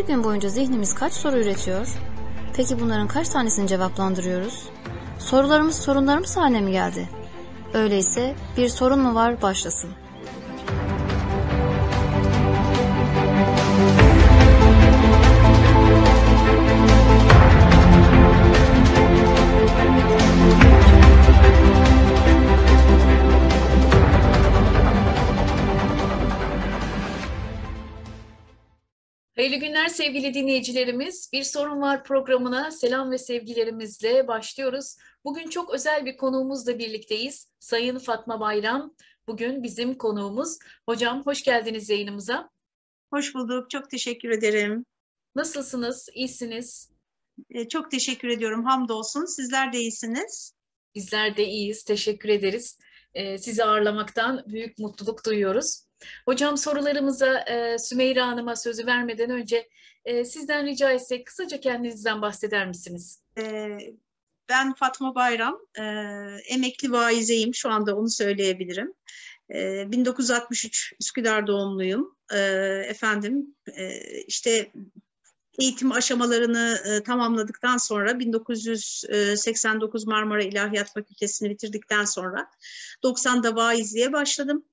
Bir gün boyunca zihnimiz kaç soru üretiyor? Peki bunların kaç tanesini cevaplandırıyoruz? Sorularımız sorunlarımız haline mi geldi? Öyleyse bir sorun mu var başlasın. Hayırlı günler sevgili dinleyicilerimiz. Bir sorun var programına selam ve sevgilerimizle başlıyoruz. Bugün çok özel bir konuğumuzla birlikteyiz. Sayın Fatma Bayram bugün bizim konuğumuz. Hocam hoş geldiniz yayınımıza. Hoş bulduk. Çok teşekkür ederim. Nasılsınız? İyisiniz? Ee, çok teşekkür ediyorum. Hamdolsun. Sizler de iyisiniz. Bizler de iyiyiz. Teşekkür ederiz. Ee, sizi ağırlamaktan büyük mutluluk duyuyoruz. Hocam sorularımıza e, Sümeyra Hanım'a sözü vermeden önce e, sizden rica etsek kısaca kendinizden bahseder misiniz? Ee, ben Fatma Bayram, e, emekli vaizeyim şu anda onu söyleyebilirim. E, 1963 Üsküdar doğumluyum. E, efendim e, işte eğitim aşamalarını e, tamamladıktan sonra 1989 Marmara İlahiyat Fakültesini bitirdikten sonra 90'da vaizliğe başladım.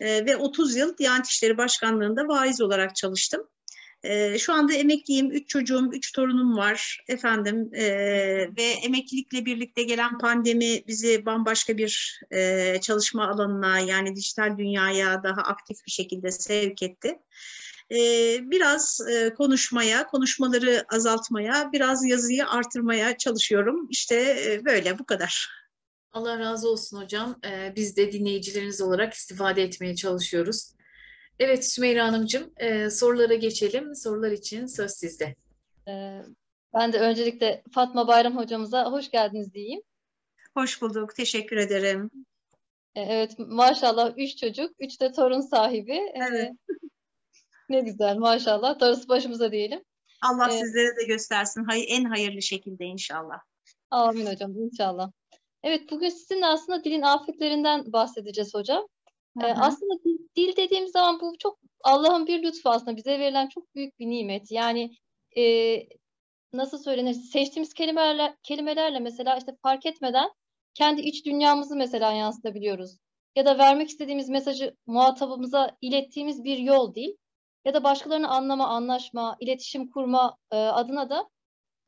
E, ve 30 yıl Diyanet İşleri Başkanlığı'nda vaiz olarak çalıştım. E, şu anda emekliyim, üç çocuğum, üç torunum var efendim e, ve emeklilikle birlikte gelen pandemi bizi bambaşka bir e, çalışma alanına yani dijital dünyaya daha aktif bir şekilde sevk etti. E, biraz e, konuşmaya, konuşmaları azaltmaya, biraz yazıyı artırmaya çalışıyorum. İşte böyle bu kadar. Allah razı olsun hocam. Ee, biz de dinleyicileriniz olarak istifade etmeye çalışıyoruz. Evet Sümeyra Hanımcığım e, sorulara geçelim. Sorular için söz sizde. Ee, ben de öncelikle Fatma Bayram hocamıza hoş geldiniz diyeyim. Hoş bulduk. Teşekkür ederim. Ee, evet maşallah üç çocuk, üç de torun sahibi. Ee, evet. ne güzel maşallah. Darısı başımıza diyelim. Allah ee, sizlere de göstersin. Hay en hayırlı şekilde inşallah. Amin hocam inşallah. Evet, bugün sizinle aslında dilin afetlerinden bahsedeceğiz hocam. Ee, aslında dil, dil dediğimiz zaman bu çok Allah'ın bir lütfu aslında bize verilen çok büyük bir nimet. Yani e, nasıl söylenir? Seçtiğimiz kelimelerle, kelimelerle mesela işte fark etmeden kendi iç dünyamızı mesela yansıtabiliyoruz. Ya da vermek istediğimiz mesajı muhatabımıza ilettiğimiz bir yol değil. Ya da başkalarını anlama, anlaşma, iletişim kurma e, adına da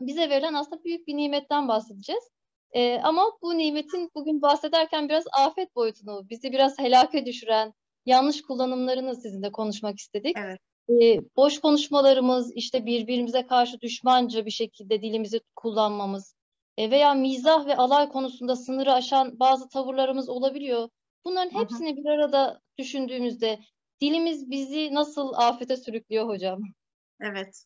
bize verilen aslında büyük bir nimetten bahsedeceğiz. E, ama bu nimetin bugün bahsederken biraz afet boyutunu, bizi biraz helake düşüren yanlış kullanımlarını sizinle konuşmak istedik. Evet. E, boş konuşmalarımız, işte birbirimize karşı düşmanca bir şekilde dilimizi kullanmamız e, veya mizah ve alay konusunda sınırı aşan bazı tavırlarımız olabiliyor. Bunların hepsini hı hı. bir arada düşündüğümüzde dilimiz bizi nasıl afete sürüklüyor hocam? Evet.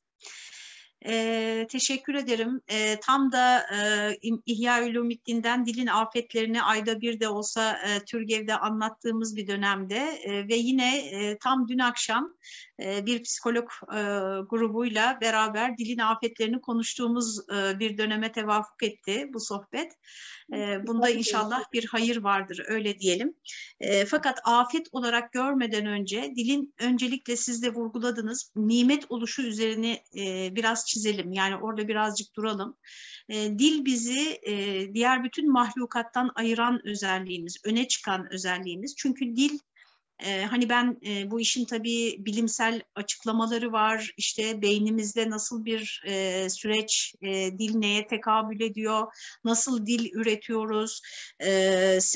E, teşekkür ederim. E, tam da e, İhya Ulumiddin'den dilin afetlerini ayda bir de olsa e, Türgev'de anlattığımız bir dönemde e, ve yine e, tam dün akşam e, bir psikolog e, grubuyla beraber dilin afetlerini konuştuğumuz e, bir döneme tevafuk etti bu sohbet. E, bunda inşallah bir hayır vardır öyle diyelim. E, fakat afet olarak görmeden önce dilin öncelikle siz de vurguladınız nimet oluşu üzerine e, biraz çizelim. Yani orada birazcık duralım. E, dil bizi e, diğer bütün mahlukattan ayıran özelliğimiz, öne çıkan özelliğimiz. Çünkü dil ee, hani ben e, bu işin tabii bilimsel açıklamaları var. İşte beynimizde nasıl bir e, süreç, e, dil neye tekabül ediyor, nasıl dil üretiyoruz, e,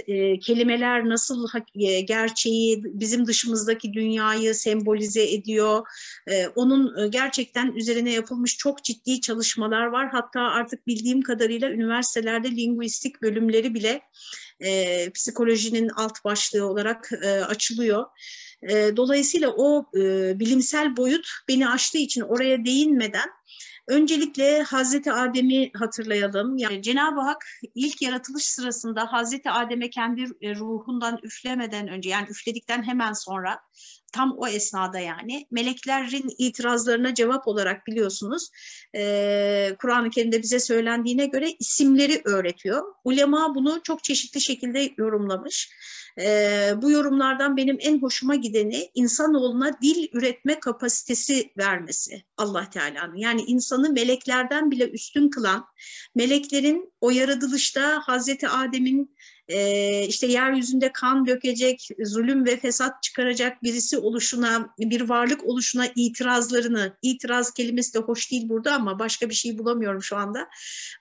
e, kelimeler nasıl e, gerçeği, bizim dışımızdaki dünyayı sembolize ediyor. E, onun gerçekten üzerine yapılmış çok ciddi çalışmalar var. Hatta artık bildiğim kadarıyla üniversitelerde linguistik bölümleri bile e, psikolojinin alt başlığı olarak e, açılıyor. E, dolayısıyla o e, bilimsel boyut beni aştığı için oraya değinmeden Öncelikle Hazreti Adem'i hatırlayalım. Yani Cenab-ı Hak ilk yaratılış sırasında Hazreti Adem'e kendi ruhundan üflemeden önce yani üfledikten hemen sonra tam o esnada yani meleklerin itirazlarına cevap olarak biliyorsunuz e, Kur'an-ı Kerim'de bize söylendiğine göre isimleri öğretiyor. Ulema bunu çok çeşitli şekilde yorumlamış. E, bu yorumlardan benim en hoşuma gideni insanoğluna dil üretme kapasitesi vermesi Allah Teala'nın. Yani insanı meleklerden bile üstün kılan, meleklerin o yaratılışta Hazreti Adem'in e, işte yeryüzünde kan dökecek, zulüm ve fesat çıkaracak birisi oluşuna, bir varlık oluşuna itirazlarını, itiraz kelimesi de hoş değil burada ama başka bir şey bulamıyorum şu anda.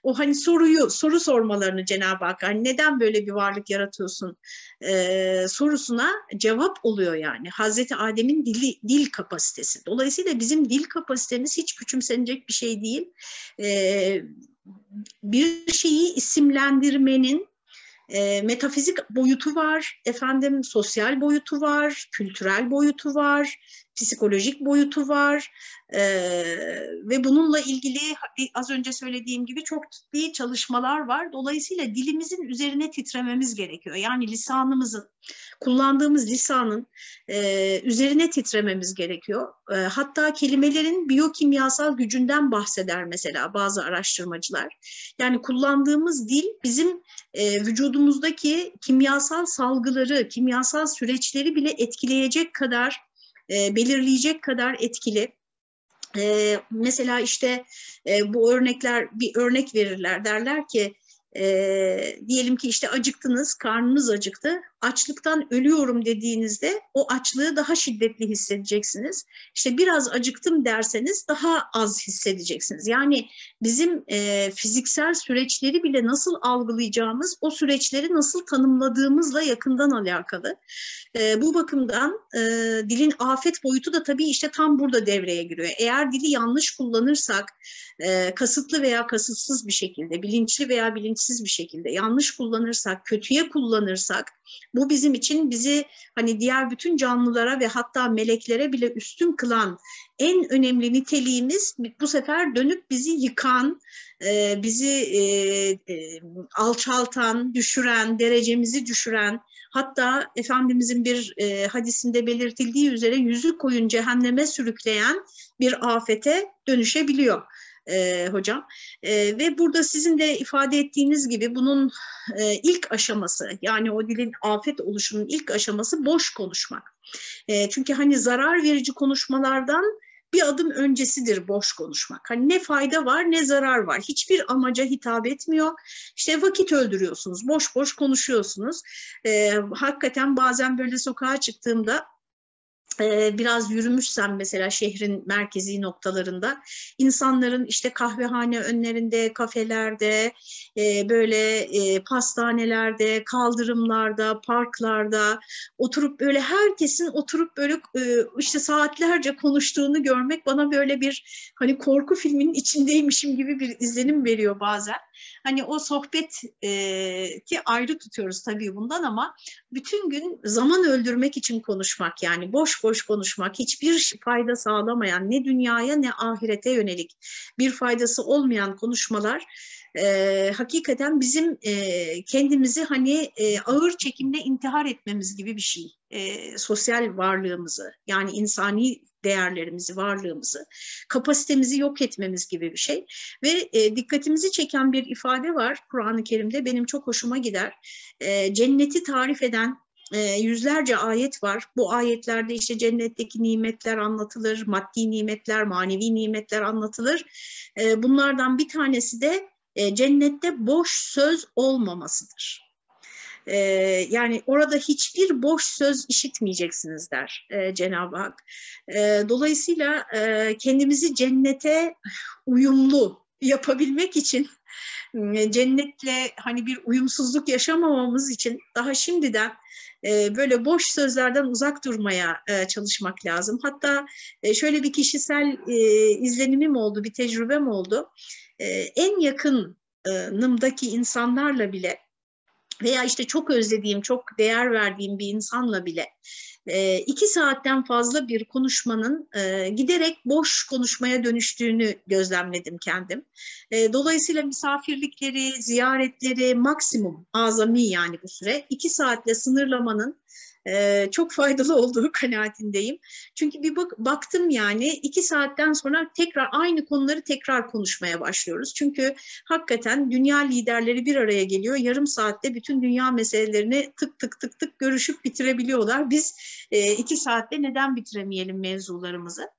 O hani soruyu, soru sormalarını Cenab-ı Hak, hani neden böyle bir varlık yaratıyorsun e, sorusuna cevap oluyor yani. Hazreti Adem'in dili, dil kapasitesi. Dolayısıyla bizim dil kapasitemiz hiç küçümsenecek bir şey değil. E, bir şeyi isimlendirmenin e, metafizik boyutu var, efendim sosyal boyutu var, kültürel boyutu var, psikolojik boyutu var e, ve bununla ilgili az önce söylediğim gibi çok ciddi çalışmalar var. Dolayısıyla dilimizin üzerine titrememiz gerekiyor. Yani lisanımızın, kullandığımız lisanın e, üzerine titrememiz gerekiyor. E, hatta kelimelerin biyokimyasal gücünden bahseder mesela bazı araştırmacılar. Yani kullandığımız dil bizim e, vücudumuzdaki kimyasal salgıları, kimyasal süreçleri bile etkileyecek kadar e, belirleyecek kadar etkili. E, mesela işte e, bu örnekler bir örnek verirler derler ki e, diyelim ki işte acıktınız, karnınız acıktı. Açlıktan ölüyorum dediğinizde o açlığı daha şiddetli hissedeceksiniz. İşte biraz acıktım derseniz daha az hissedeceksiniz. Yani bizim e, fiziksel süreçleri bile nasıl algılayacağımız, o süreçleri nasıl tanımladığımızla yakından alakalı. E, bu bakımdan e, dilin afet boyutu da tabii işte tam burada devreye giriyor. Eğer dili yanlış kullanırsak, e, kasıtlı veya kasıtsız bir şekilde, bilinçli veya bilinçsiz bir şekilde yanlış kullanırsak, kötüye kullanırsak, bu bizim için bizi hani diğer bütün canlılara ve hatta meleklere bile üstün kılan en önemli niteliğimiz bu sefer dönüp bizi yıkan, e, bizi e, e, alçaltan, düşüren, derecemizi düşüren, hatta Efendimizin bir hadisinde belirtildiği üzere yüzü koyun cehenneme sürükleyen bir afete dönüşebiliyor e, hocam. E, ve burada sizin de ifade ettiğiniz gibi bunun e, ilk aşaması yani o dilin afet oluşunun ilk aşaması boş konuşmak. E, çünkü hani zarar verici konuşmalardan bir adım öncesidir boş konuşmak. Hani ne fayda var ne zarar var. Hiçbir amaca hitap etmiyor. İşte vakit öldürüyorsunuz. Boş boş konuşuyorsunuz. Ee, hakikaten bazen böyle sokağa çıktığımda biraz yürümüşsem mesela şehrin merkezi noktalarında insanların işte kahvehane önlerinde, kafelerde, böyle pastanelerde, kaldırımlarda, parklarda oturup böyle herkesin oturup böyle işte saatlerce konuştuğunu görmek bana böyle bir hani korku filminin içindeymişim gibi bir izlenim veriyor bazen. Hani o sohbet ki ayrı tutuyoruz tabii bundan ama bütün gün zaman öldürmek için konuşmak yani boş boş konuşmak, hiçbir fayda sağlamayan ne dünyaya ne ahirete yönelik bir faydası olmayan konuşmalar e, hakikaten bizim e, kendimizi hani e, ağır çekimle intihar etmemiz gibi bir şey. E, sosyal varlığımızı yani insani değerlerimizi, varlığımızı, kapasitemizi yok etmemiz gibi bir şey. Ve e, dikkatimizi çeken bir ifade var Kur'an-ı Kerim'de benim çok hoşuma gider. E, cenneti tarif eden e, yüzlerce ayet var. Bu ayetlerde işte cennetteki nimetler anlatılır, maddi nimetler, manevi nimetler anlatılır. E, bunlardan bir tanesi de e, cennette boş söz olmamasıdır. E, yani orada hiçbir boş söz işitmeyeceksiniz der e, Cenab-ı Hak. E, dolayısıyla e, kendimizi cennete uyumlu yapabilmek için cennetle hani bir uyumsuzluk yaşamamamız için daha şimdiden e, böyle boş sözlerden uzak durmaya e, çalışmak lazım. Hatta e, şöyle bir kişisel e, izlenimim oldu, bir tecrübem oldu. E, en yakınımdaki insanlarla bile veya işte çok özlediğim, çok değer verdiğim bir insanla bile e, iki saatten fazla bir konuşmanın e, giderek boş konuşmaya dönüştüğünü gözlemledim kendim. E, dolayısıyla misafirlikleri, ziyaretleri maksimum azami yani bu süre iki saatle sınırlamanın e, çok faydalı olduğu kanaatindeyim. Çünkü bir bak, baktım yani iki saatten sonra tekrar aynı konuları tekrar konuşmaya başlıyoruz. Çünkü hakikaten dünya liderleri bir araya geliyor. Yarım saatte bütün dünya meselelerini tık tık tık tık görüşüp bitirebiliyorlar. Biz e, iki saatte neden bitiremeyelim mevzularımızı?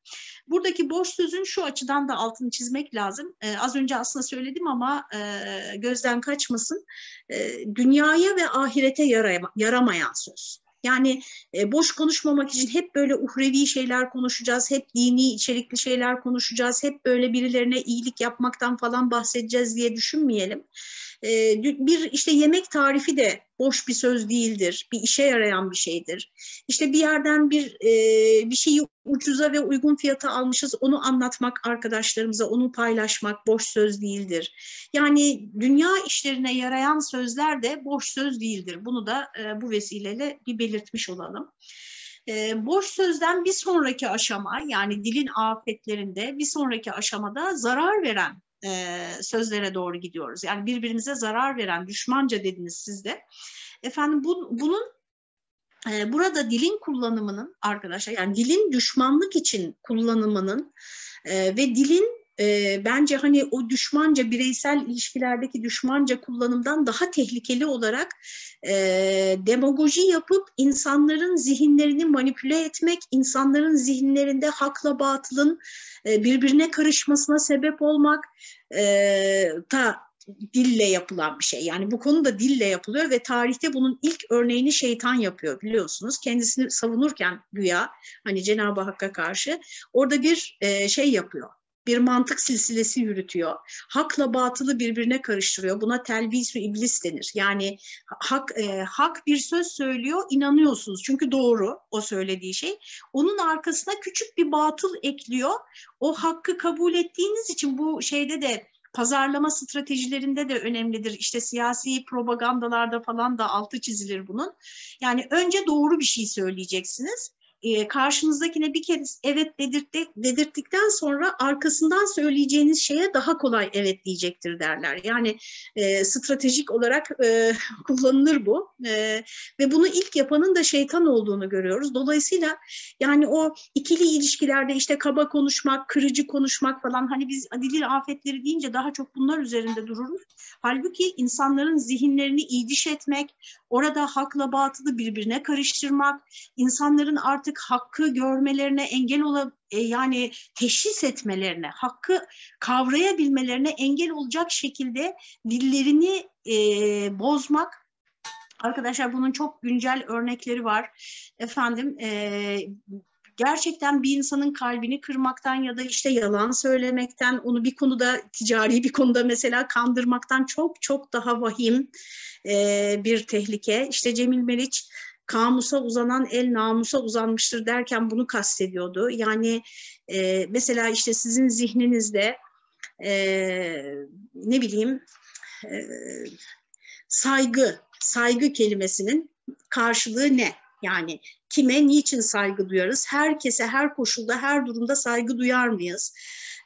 Buradaki boş sözün şu açıdan da altını çizmek lazım. Ee, az önce aslında söyledim ama e, gözden kaçmasın. E, dünyaya ve ahirete yarama, yaramayan söz. Yani e, boş konuşmamak için hep böyle uhrevi şeyler konuşacağız, hep dini içerikli şeyler konuşacağız, hep böyle birilerine iyilik yapmaktan falan bahsedeceğiz diye düşünmeyelim. E, bir işte yemek tarifi de boş bir söz değildir, bir işe yarayan bir şeydir. İşte bir yerden bir e, bir şeyi ucuza ve uygun fiyata almışız, onu anlatmak arkadaşlarımıza, onu paylaşmak boş söz değildir. Yani dünya işlerine yarayan sözler de boş söz değildir. Bunu da e, bu vesileyle bir belirtmiş olalım. E, boş sözden bir sonraki aşama yani dilin afetlerinde bir sonraki aşamada zarar veren e, sözlere doğru gidiyoruz. Yani birbirimize zarar veren, düşmanca dediniz siz de. Efendim bu, bunun e, burada dilin kullanımının arkadaşlar yani dilin düşmanlık için kullanımının e, ve dilin e, bence hani o düşmanca bireysel ilişkilerdeki düşmanca kullanımdan daha tehlikeli olarak e, demagoji yapıp insanların zihinlerini manipüle etmek, insanların zihinlerinde hakla batılın e, birbirine karışmasına sebep olmak e, da dille yapılan bir şey. Yani bu konu da dille yapılıyor ve tarihte bunun ilk örneğini şeytan yapıyor biliyorsunuz. Kendisini savunurken güya hani Cenab-ı Hakk'a karşı orada bir e, şey yapıyor bir mantık silsilesi yürütüyor. Hakla batılı birbirine karıştırıyor. Buna telvis ve iblis denir. Yani hak e, hak bir söz söylüyor, inanıyorsunuz. Çünkü doğru o söylediği şey. Onun arkasına küçük bir batıl ekliyor. O hakkı kabul ettiğiniz için bu şeyde de pazarlama stratejilerinde de önemlidir. İşte siyasi propagandalarda falan da altı çizilir bunun. Yani önce doğru bir şey söyleyeceksiniz e, karşınızdakine bir kez evet dedirtti, dedirttikten sonra arkasından söyleyeceğiniz şeye daha kolay evet diyecektir derler. Yani e, stratejik olarak e, kullanılır bu e, ve bunu ilk yapanın da şeytan olduğunu görüyoruz. Dolayısıyla yani o ikili ilişkilerde işte kaba konuşmak, kırıcı konuşmak falan hani biz dilin afetleri deyince daha çok bunlar üzerinde dururuz. Halbuki insanların zihinlerini iyiliş etmek, orada hakla batılı birbirine karıştırmak, insanların artık hakkı görmelerine engel ola e, yani teşhis etmelerine, hakkı kavrayabilmelerine engel olacak şekilde dillerini e, bozmak Arkadaşlar bunun çok güncel örnekleri var. Efendim e, gerçekten bir insanın kalbini kırmaktan ya da işte yalan söylemekten, onu bir konuda ticari bir konuda mesela kandırmaktan çok çok daha vahim e, bir tehlike. İşte Cemil Meriç kamusa uzanan el namusa uzanmıştır derken bunu kastediyordu. Yani e, mesela işte sizin zihninizde e, ne bileyim e, saygı, saygı kelimesinin karşılığı ne? Yani kime, niçin saygı duyarız? Herkese, her koşulda, her durumda saygı duyar mıyız?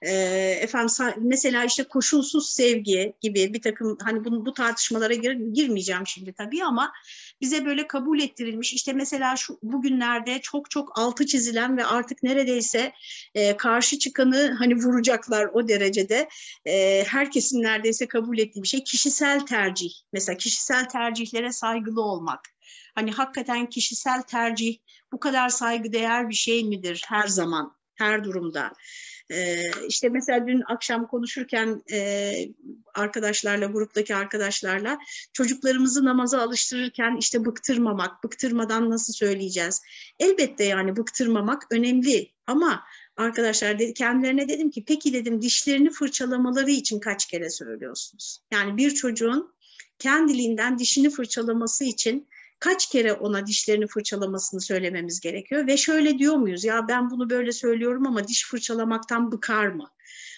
E, efendim mesela işte koşulsuz sevgi gibi bir takım hani bu, bu tartışmalara gir, girmeyeceğim şimdi tabii ama bize böyle kabul ettirilmiş işte mesela şu bugünlerde çok çok altı çizilen ve artık neredeyse e, karşı çıkanı hani vuracaklar o derecede e, herkesin neredeyse kabul ettiği bir şey kişisel tercih mesela kişisel tercihlere saygılı olmak hani hakikaten kişisel tercih bu kadar saygıdeğer bir şey midir her zaman her durumda ee, işte mesela dün akşam konuşurken e, arkadaşlarla, gruptaki arkadaşlarla çocuklarımızı namaza alıştırırken işte bıktırmamak, bıktırmadan nasıl söyleyeceğiz? Elbette yani bıktırmamak önemli ama arkadaşlar dedi, kendilerine dedim ki peki dedim dişlerini fırçalamaları için kaç kere söylüyorsunuz? Yani bir çocuğun kendiliğinden dişini fırçalaması için kaç kere ona dişlerini fırçalamasını söylememiz gerekiyor ve şöyle diyor muyuz ya ben bunu böyle söylüyorum ama diş fırçalamaktan bıkar mı?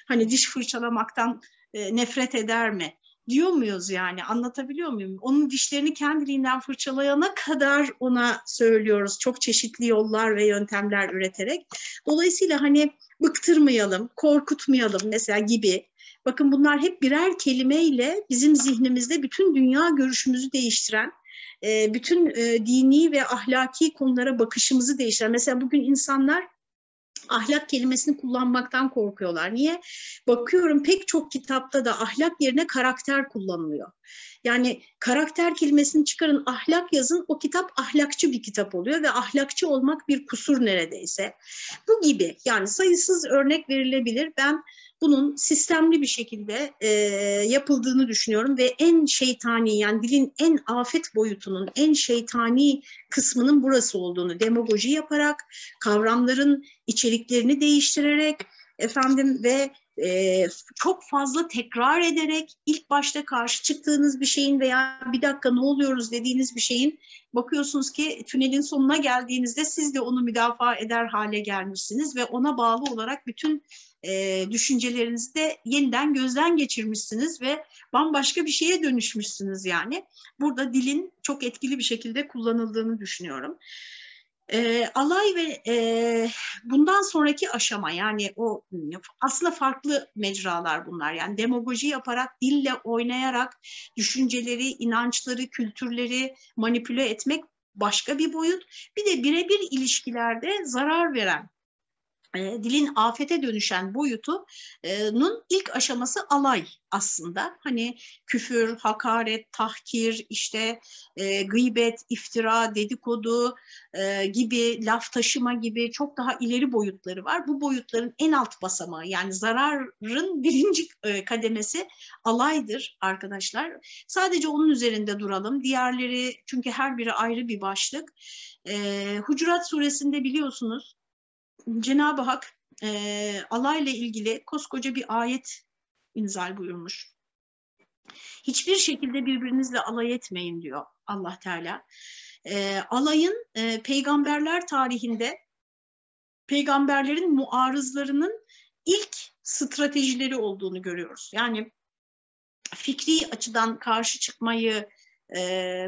Hani diş fırçalamaktan e, nefret eder mi? diyor muyuz yani anlatabiliyor muyum? Onun dişlerini kendiliğinden fırçalayana kadar ona söylüyoruz çok çeşitli yollar ve yöntemler üreterek. Dolayısıyla hani bıktırmayalım, korkutmayalım mesela gibi. Bakın bunlar hep birer kelimeyle bizim zihnimizde bütün dünya görüşümüzü değiştiren e, bütün e, dini ve ahlaki konulara bakışımızı değiştirir. Mesela bugün insanlar ahlak kelimesini kullanmaktan korkuyorlar. Niye? Bakıyorum pek çok kitapta da ahlak yerine karakter kullanılıyor. Yani karakter kelimesini çıkarın ahlak yazın o kitap ahlakçı bir kitap oluyor ve ahlakçı olmak bir kusur neredeyse. Bu gibi yani sayısız örnek verilebilir. Ben bunun sistemli bir şekilde e, yapıldığını düşünüyorum ve en şeytani yani dilin en afet boyutunun en şeytani kısmının burası olduğunu demagoji yaparak kavramların içeriklerini değiştirerek efendim ve e, çok fazla tekrar ederek ilk başta karşı çıktığınız bir şeyin veya bir dakika ne oluyoruz dediğiniz bir şeyin bakıyorsunuz ki tünelin sonuna geldiğinizde siz de onu müdafaa eder hale gelmişsiniz ve ona bağlı olarak bütün e, düşüncelerinizi de yeniden gözden geçirmişsiniz ve bambaşka bir şeye dönüşmüşsünüz yani. Burada dilin çok etkili bir şekilde kullanıldığını düşünüyorum. E, alay ve e, bundan sonraki aşama yani o aslında farklı mecralar bunlar. Yani demagoji yaparak, dille oynayarak düşünceleri, inançları, kültürleri manipüle etmek başka bir boyut. Bir de birebir ilişkilerde zarar veren e, dilin afete dönüşen boyutunun ilk aşaması alay aslında. Hani küfür, hakaret, tahkir, işte e, gıybet, iftira, dedikodu e, gibi, laf taşıma gibi çok daha ileri boyutları var. Bu boyutların en alt basamağı yani zararın birinci e, kademesi alaydır arkadaşlar. Sadece onun üzerinde duralım. Diğerleri çünkü her biri ayrı bir başlık. E, Hucurat suresinde biliyorsunuz Cenab-ı Hak e, alayla ilgili koskoca bir ayet inzal buyurmuş. Hiçbir şekilde birbirinizle alay etmeyin diyor Allah Teala. E, alayın e, peygamberler tarihinde peygamberlerin muarızlarının ilk stratejileri olduğunu görüyoruz. Yani fikri açıdan karşı çıkmayı e,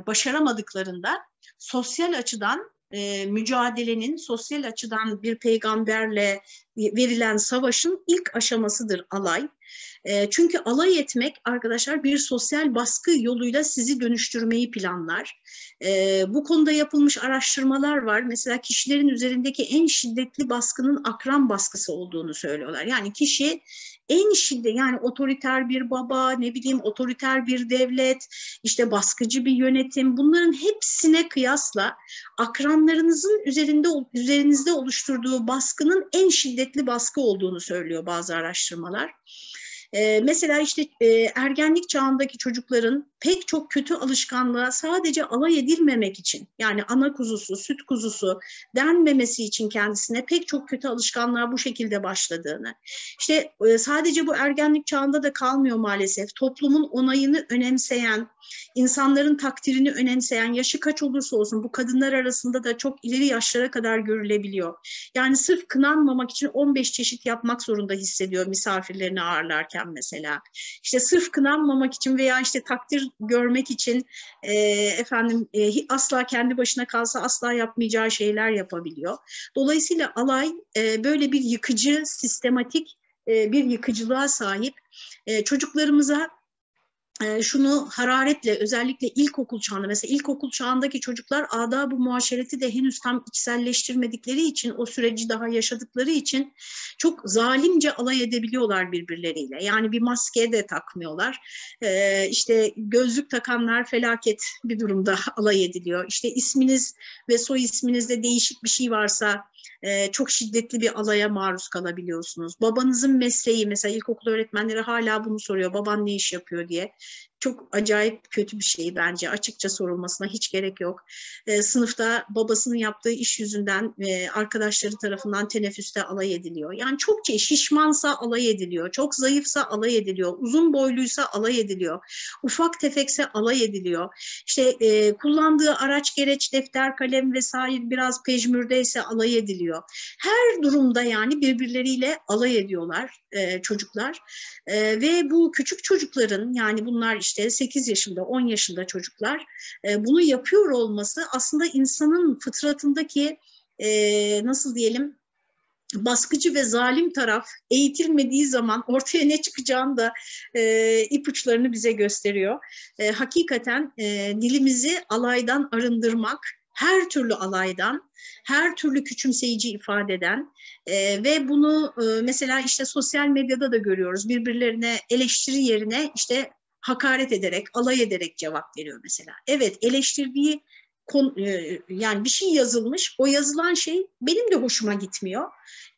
başaramadıklarında sosyal açıdan e, mücadelenin sosyal açıdan bir peygamberle verilen savaşın ilk aşamasıdır alay. E, çünkü alay etmek arkadaşlar bir sosyal baskı yoluyla sizi dönüştürmeyi planlar. E, bu konuda yapılmış araştırmalar var. Mesela kişilerin üzerindeki en şiddetli baskının akran baskısı olduğunu söylüyorlar. Yani kişi en şiddet yani otoriter bir baba, ne bileyim otoriter bir devlet, işte baskıcı bir yönetim bunların hepsine kıyasla akranlarınızın üzerinde üzerinizde oluşturduğu baskının en şiddetli baskı olduğunu söylüyor bazı araştırmalar. Ee, mesela işte e, ergenlik çağındaki çocukların pek çok kötü alışkanlığa sadece alay edilmemek için yani ana kuzusu, süt kuzusu denmemesi için kendisine pek çok kötü alışkanlığa bu şekilde başladığını. İşte e, sadece bu ergenlik çağında da kalmıyor maalesef. Toplumun onayını önemseyen, insanların takdirini önemseyen, yaşı kaç olursa olsun bu kadınlar arasında da çok ileri yaşlara kadar görülebiliyor. Yani sırf kınanmamak için 15 çeşit yapmak zorunda hissediyor misafirlerini ağırlarken mesela. İşte sırf kınanmamak için veya işte takdir görmek için e, efendim e, asla kendi başına kalsa asla yapmayacağı şeyler yapabiliyor. Dolayısıyla alay e, böyle bir yıkıcı, sistematik e, bir yıkıcılığa sahip. E, çocuklarımıza şunu hararetle özellikle ilkokul çağında mesela ilkokul çağındaki çocuklar ada bu muaşereti de henüz tam içselleştirmedikleri için o süreci daha yaşadıkları için çok zalimce alay edebiliyorlar birbirleriyle. Yani bir maske de takmıyorlar. Ee, işte gözlük takanlar felaket bir durumda alay ediliyor. İşte isminiz ve soy isminizde değişik bir şey varsa e, çok şiddetli bir alaya maruz kalabiliyorsunuz. Babanızın mesleği mesela ilkokul öğretmenleri hala bunu soruyor. Baban ne iş yapıyor diye çok acayip kötü bir şey bence. Açıkça sorulmasına hiç gerek yok. E, sınıfta babasının yaptığı iş yüzünden e, arkadaşları tarafından teneffüste alay ediliyor. Yani çok şişmansa alay ediliyor, çok zayıfsa alay ediliyor, uzun boyluysa alay ediliyor, ufak tefekse alay ediliyor. İşte e, kullandığı araç, gereç, defter, kalem vesaire biraz pejmürdeyse alay ediliyor. Her durumda yani birbirleriyle alay ediyorlar e, çocuklar. E, ve bu küçük çocukların yani bunlar işte işte 8 yaşında, 10 yaşında çocuklar e, bunu yapıyor olması aslında insanın fıtratındaki e, nasıl diyelim baskıcı ve zalim taraf eğitilmediği zaman ortaya ne çıkacağını da e, ipuçlarını bize gösteriyor. E, hakikaten e, dilimizi alaydan arındırmak, her türlü alaydan, her türlü küçümseyici ifadeden e, ve bunu e, mesela işte sosyal medyada da görüyoruz. Birbirlerine eleştiri yerine işte hakaret ederek, alay ederek cevap veriyor mesela. Evet eleştirdiği e, yani bir şey yazılmış, o yazılan şey benim de hoşuma gitmiyor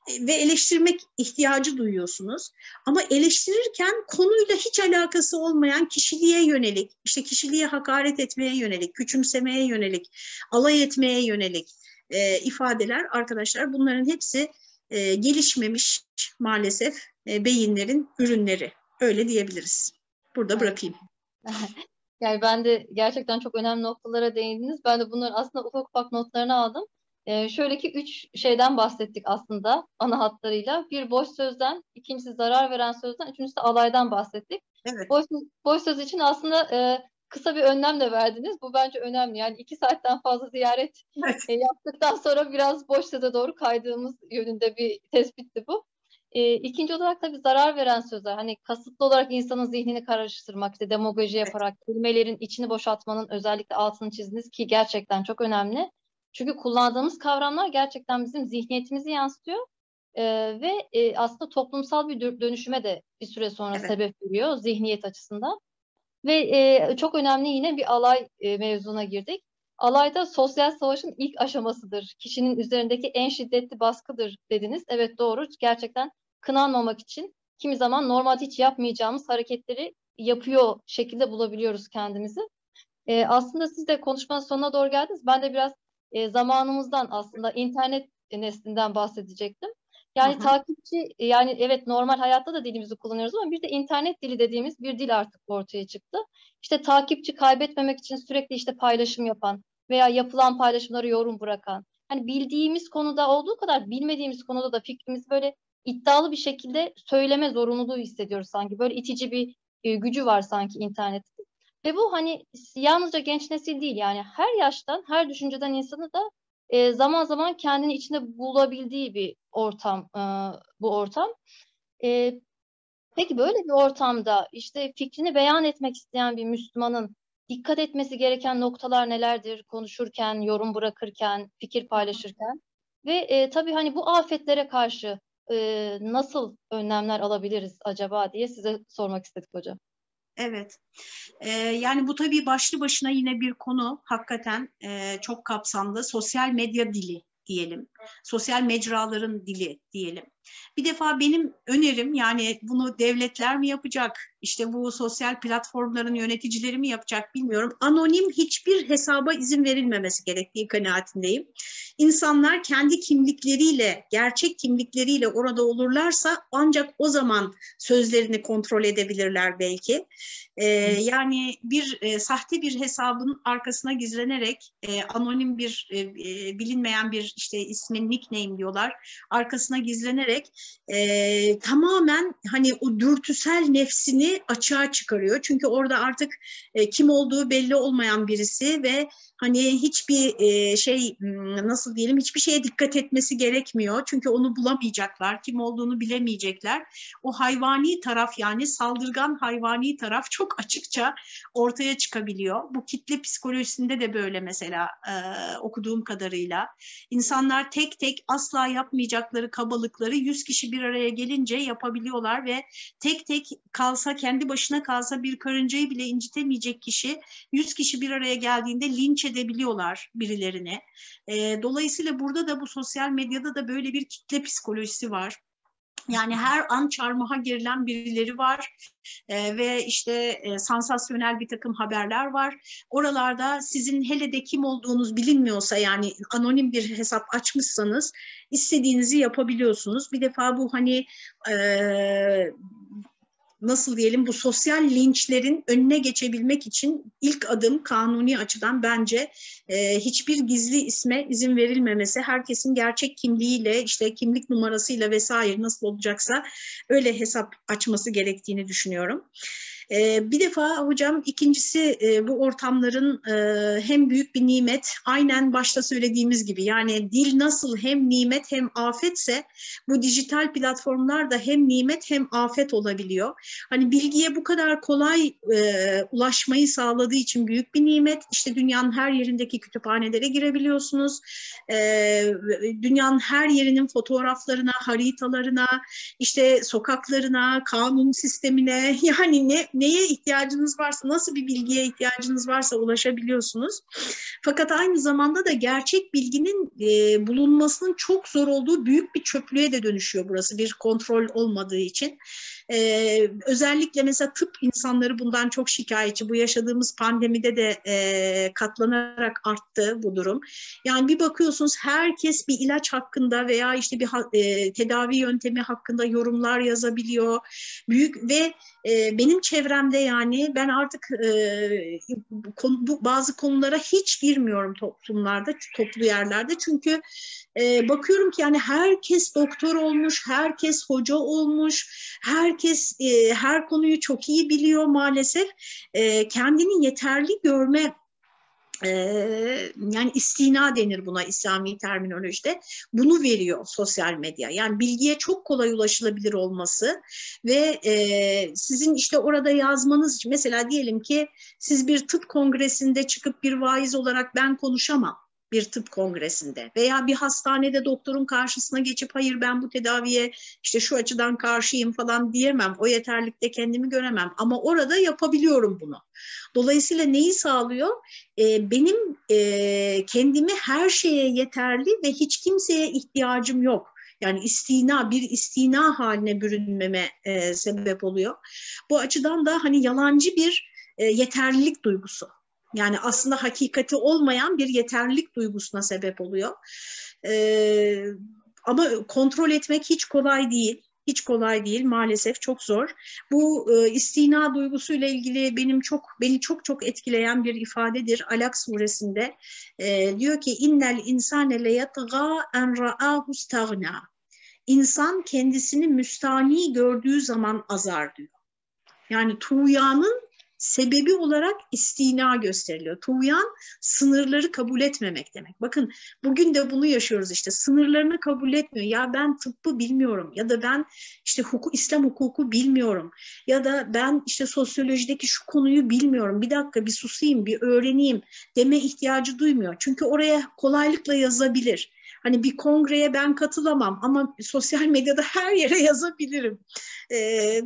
e, ve eleştirmek ihtiyacı duyuyorsunuz. Ama eleştirirken konuyla hiç alakası olmayan kişiliğe yönelik, işte kişiliğe hakaret etmeye yönelik, küçümsemeye yönelik, alay etmeye yönelik e, ifadeler arkadaşlar bunların hepsi e, gelişmemiş maalesef e, beyinlerin ürünleri. Öyle diyebiliriz. Burada bırakayım. Yani ben de gerçekten çok önemli noktalara değindiniz. Ben de bunların aslında ufak ufak notlarını aldım. Ee, şöyle ki üç şeyden bahsettik aslında ana hatlarıyla. Bir boş sözden, ikincisi zarar veren sözden, üçüncüsü alaydan bahsettik. Evet. Boş, boş söz için aslında e, kısa bir önlem de verdiniz. Bu bence önemli. Yani iki saatten fazla ziyaret evet. e, yaptıktan sonra biraz boş söze doğru kaydığımız yönünde bir tespitti bu. E, ikinci olarak tabii zarar veren sözler. Hani kasıtlı olarak insanın zihnini karıştırmak, işte demagoji yaparak kelimelerin içini boşaltmanın özellikle altını çizdiniz ki gerçekten çok önemli. Çünkü kullandığımız kavramlar gerçekten bizim zihniyetimizi yansıtıyor. E, ve e, aslında toplumsal bir dönüşüme de bir süre sonra evet. sebep veriyor zihniyet açısından. Ve e, çok önemli yine bir alay e, mevzuna girdik. Alayda sosyal savaşın ilk aşamasıdır. Kişinin üzerindeki en şiddetli baskıdır dediniz. Evet doğru. Gerçekten kınanmamak için kimi zaman normal hiç yapmayacağımız hareketleri yapıyor şekilde bulabiliyoruz kendimizi. E, aslında siz de konuşmanın sonuna doğru geldiniz. Ben de biraz e, zamanımızdan aslında internet neslinden bahsedecektim. Yani Hı-hı. takipçi yani evet normal hayatta da dilimizi kullanıyoruz ama bir de internet dili dediğimiz bir dil artık ortaya çıktı. İşte takipçi kaybetmemek için sürekli işte paylaşım yapan veya yapılan paylaşımları yorum bırakan. Hani bildiğimiz konuda olduğu kadar bilmediğimiz konuda da fikrimiz böyle iddialı bir şekilde söyleme zorunluluğu hissediyoruz sanki. Böyle itici bir e, gücü var sanki internette. Ve bu hani yalnızca genç nesil değil yani her yaştan, her düşünceden insanı da e, zaman zaman kendini içinde bulabildiği bir ortam e, bu ortam. E, peki böyle bir ortamda işte fikrini beyan etmek isteyen bir Müslümanın dikkat etmesi gereken noktalar nelerdir konuşurken, yorum bırakırken, fikir paylaşırken ve e, tabii hani bu afetlere karşı e, nasıl önlemler alabiliriz acaba diye size sormak istedik hocam. Evet. Ee, yani bu tabii başlı başına yine bir konu hakikaten e, çok kapsamlı. Sosyal medya dili diyelim. Sosyal mecraların dili diyelim. Bir defa benim önerim yani bunu devletler mi yapacak, işte bu sosyal platformların yöneticileri mi yapacak bilmiyorum. Anonim hiçbir hesaba izin verilmemesi gerektiği kanaatindeyim. İnsanlar kendi kimlikleriyle, gerçek kimlikleriyle orada olurlarsa ancak o zaman sözlerini kontrol edebilirler belki. Ee, yani bir e, sahte bir hesabın arkasına gizlenerek e, anonim bir e, e bilinmeyen bir işte ismin nickname diyorlar arkasına gizlenerek e, tamamen hani o dürtüsel nefsini açığa çıkarıyor. Çünkü orada artık e, kim olduğu belli olmayan birisi ve hani hiçbir e, şey nasıl diyelim hiçbir şeye dikkat etmesi gerekmiyor. Çünkü onu bulamayacaklar, kim olduğunu bilemeyecekler. O hayvani taraf yani saldırgan hayvani taraf çok açıkça ortaya çıkabiliyor. Bu kitle psikolojisinde de böyle mesela e, okuduğum kadarıyla. insanlar tek tek asla yapmayacakları kabalıkları 100 kişi bir araya gelince yapabiliyorlar ve tek tek kalsa kendi başına kalsa bir karıncayı bile incitemeyecek kişi 100 kişi bir araya geldiğinde linç edebiliyorlar birilerini. E, dolayısıyla burada da bu sosyal medyada da böyle bir kitle psikolojisi var. Yani her an çarmıha girilen birileri var e, ve işte e, sansasyonel bir takım haberler var. Oralarda sizin hele de kim olduğunuz bilinmiyorsa yani anonim bir hesap açmışsanız istediğinizi yapabiliyorsunuz. Bir defa bu hani e, nasıl diyelim bu sosyal linçlerin önüne geçebilmek için ilk adım kanuni açıdan bence e, hiçbir gizli isme izin verilmemesi, herkesin gerçek kimliğiyle işte kimlik numarasıyla vesaire nasıl olacaksa öyle hesap açması gerektiğini düşünüyorum. E, bir defa hocam ikincisi e, bu ortamların e, hem büyük bir nimet, aynen başta söylediğimiz gibi yani dil nasıl hem nimet hem afetse bu dijital platformlar da hem nimet hem afet olabiliyor. Hani bilgiye bu kadar kolay e, ulaşmayı sağladığı için büyük bir nimet. İşte dünyanın her yerindeki kütüphanelere girebiliyorsunuz. E, dünyanın her yerinin fotoğraflarına, haritalarına, işte sokaklarına, kanun sistemine yani ne, neye ihtiyacınız varsa, nasıl bir bilgiye ihtiyacınız varsa ulaşabiliyorsunuz. Fakat aynı zamanda da gerçek bilginin e, bulunmasının çok zor olduğu büyük bir çöplüğe de dönüşüyor burası bir kontrol olmadığı için. Ee, özellikle mesela tıp insanları bundan çok şikayetçi. Bu yaşadığımız pandemide de e, katlanarak arttı bu durum. Yani bir bakıyorsunuz herkes bir ilaç hakkında veya işte bir e, tedavi yöntemi hakkında yorumlar yazabiliyor. Büyük ve e, benim çevremde yani ben artık e, konu, bazı konulara hiç girmiyorum toplumlarda, toplu yerlerde. Çünkü e, bakıyorum ki yani herkes doktor olmuş, herkes hoca olmuş, herkes e, her konuyu çok iyi biliyor maalesef. E, kendini yeterli görme yani istina denir buna İslami terminolojide. Bunu veriyor sosyal medya. Yani bilgiye çok kolay ulaşılabilir olması ve e, sizin işte orada yazmanız için mesela diyelim ki siz bir tıp kongresinde çıkıp bir vaiz olarak ben konuşamam bir tıp kongresinde veya bir hastanede doktorun karşısına geçip hayır ben bu tedaviye işte şu açıdan karşıyım falan diyemem. O yeterlikte kendimi göremem ama orada yapabiliyorum bunu. Dolayısıyla neyi sağlıyor? Ee, benim e, kendimi her şeye yeterli ve hiç kimseye ihtiyacım yok. Yani istina, bir istina haline bürünmeme e, sebep oluyor. Bu açıdan da hani yalancı bir e, yeterlilik duygusu yani aslında hakikati olmayan bir yeterlilik duygusuna sebep oluyor. Ee, ama kontrol etmek hiç kolay değil. Hiç kolay değil maalesef çok zor. Bu e, istina duygusuyla ilgili benim çok beni çok çok etkileyen bir ifadedir. Alak suresinde e, diyor ki innel insane le yatga en ra'ahu stagna. İnsan kendisini müstani gördüğü zaman azar diyor. Yani tuğyanın sebebi olarak istina gösteriliyor. Tuğyan sınırları kabul etmemek demek. Bakın bugün de bunu yaşıyoruz işte sınırlarını kabul etmiyor. Ya ben tıbbı bilmiyorum ya da ben işte hukuk, İslam hukuku bilmiyorum ya da ben işte sosyolojideki şu konuyu bilmiyorum. Bir dakika bir susayım bir öğreneyim deme ihtiyacı duymuyor. Çünkü oraya kolaylıkla yazabilir. Hani bir kongreye ben katılamam ama sosyal medyada her yere yazabilirim. E,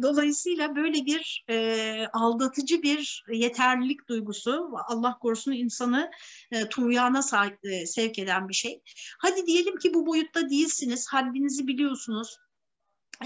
dolayısıyla böyle bir e, aldatıcı bir yeterlilik duygusu Allah korusun insanı e, tuğyana e, sevk eden bir şey. Hadi diyelim ki bu boyutta değilsiniz, haddinizi biliyorsunuz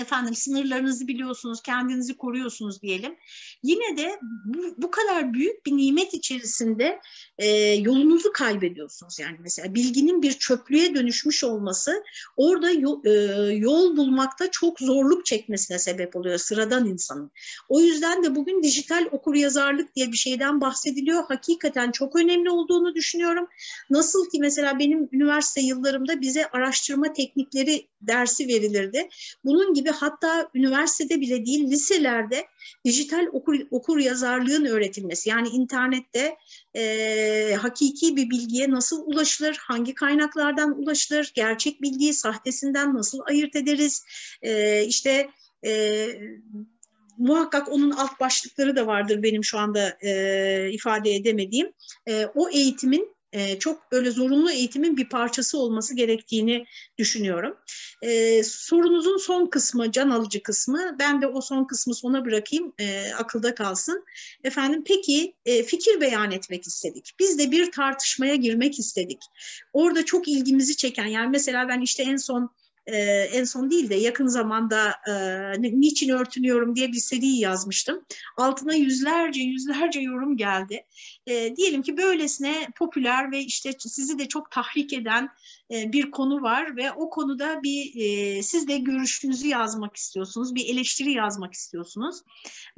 efendim sınırlarınızı biliyorsunuz, kendinizi koruyorsunuz diyelim. Yine de bu, bu kadar büyük bir nimet içerisinde e, yolunuzu kaybediyorsunuz. Yani mesela bilginin bir çöplüğe dönüşmüş olması orada yol, e, yol bulmakta çok zorluk çekmesine sebep oluyor sıradan insanın. O yüzden de bugün dijital okuryazarlık diye bir şeyden bahsediliyor. Hakikaten çok önemli olduğunu düşünüyorum. Nasıl ki mesela benim üniversite yıllarımda bize araştırma teknikleri dersi verilirdi. Bunun gibi hatta üniversitede bile değil liselerde dijital okur, okur yazarlığın öğretilmesi. Yani internette e, hakiki bir bilgiye nasıl ulaşılır, hangi kaynaklardan ulaşılır, gerçek bilgiyi sahtesinden nasıl ayırt ederiz, e, işte e, muhakkak onun alt başlıkları da vardır benim şu anda e, ifade edemediğim. E, o eğitimin e, çok böyle zorunlu eğitimin bir parçası olması gerektiğini düşünüyorum. E, sorunuzun son kısmı, can alıcı kısmı, ben de o son kısmı sona bırakayım, e, akılda kalsın. Efendim peki e, fikir beyan etmek istedik. Biz de bir tartışmaya girmek istedik. Orada çok ilgimizi çeken, yani mesela ben işte en son e, en son değil de yakın zamanda e, niçin örtünüyorum diye bir seri yazmıştım. Altına yüzlerce yüzlerce yorum geldi. E, diyelim ki böylesine popüler ve işte sizi de çok tahrik eden e, bir konu var ve o konuda bir e, siz de görüşünüzü yazmak istiyorsunuz, bir eleştiri yazmak istiyorsunuz.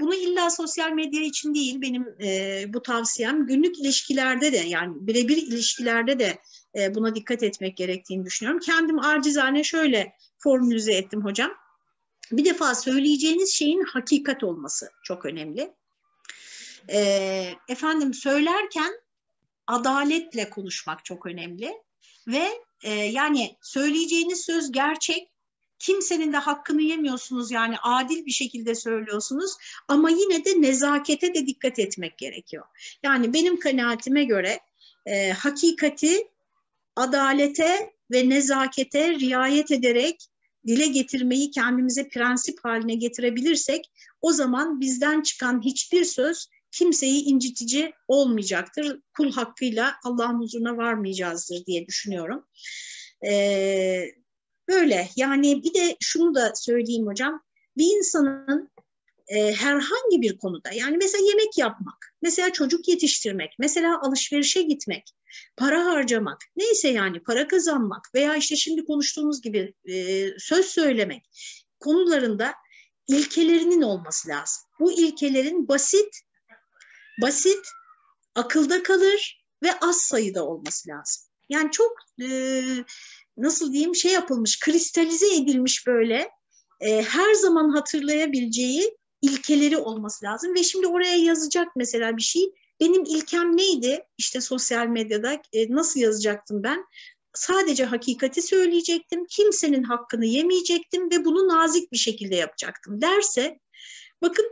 Bunu illa sosyal medya için değil benim e, bu tavsiyem günlük ilişkilerde de yani birebir ilişkilerde de e, buna dikkat etmek gerektiğini düşünüyorum. Kendim acizane şöyle formülize ettim hocam. Bir defa söyleyeceğiniz şeyin hakikat olması çok önemli. E, efendim söylerken adaletle konuşmak çok önemli ve e, yani söyleyeceğiniz söz gerçek, kimsenin de hakkını yemiyorsunuz yani adil bir şekilde söylüyorsunuz ama yine de nezakete de dikkat etmek gerekiyor. Yani benim kanaatime göre e, hakikati adalete ve nezakete riayet ederek dile getirmeyi kendimize prensip haline getirebilirsek o zaman bizden çıkan hiçbir söz kimseyi incitici olmayacaktır. Kul hakkıyla Allah'ın huzuruna varmayacağızdır diye düşünüyorum. Ee, böyle yani bir de şunu da söyleyeyim hocam. Bir insanın e, herhangi bir konuda yani mesela yemek yapmak, mesela çocuk yetiştirmek, mesela alışverişe gitmek, para harcamak, neyse yani para kazanmak veya işte şimdi konuştuğumuz gibi e, söz söylemek konularında ilkelerinin olması lazım. Bu ilkelerin basit, basit, akılda kalır ve az sayıda olması lazım. Yani çok e, nasıl diyeyim şey yapılmış, kristalize edilmiş böyle e, her zaman hatırlayabileceği ilkeleri olması lazım ve şimdi oraya yazacak mesela bir şey. Benim ilkem neydi? İşte sosyal medyada e, nasıl yazacaktım ben? Sadece hakikati söyleyecektim, kimsenin hakkını yemeyecektim ve bunu nazik bir şekilde yapacaktım derse bakın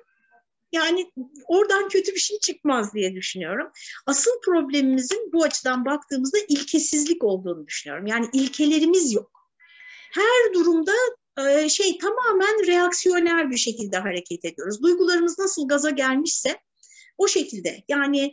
yani oradan kötü bir şey çıkmaz diye düşünüyorum. Asıl problemimizin bu açıdan baktığımızda ilkesizlik olduğunu düşünüyorum. Yani ilkelerimiz yok. Her durumda şey tamamen reaksiyoner bir şekilde hareket ediyoruz. Duygularımız nasıl gaza gelmişse o şekilde yani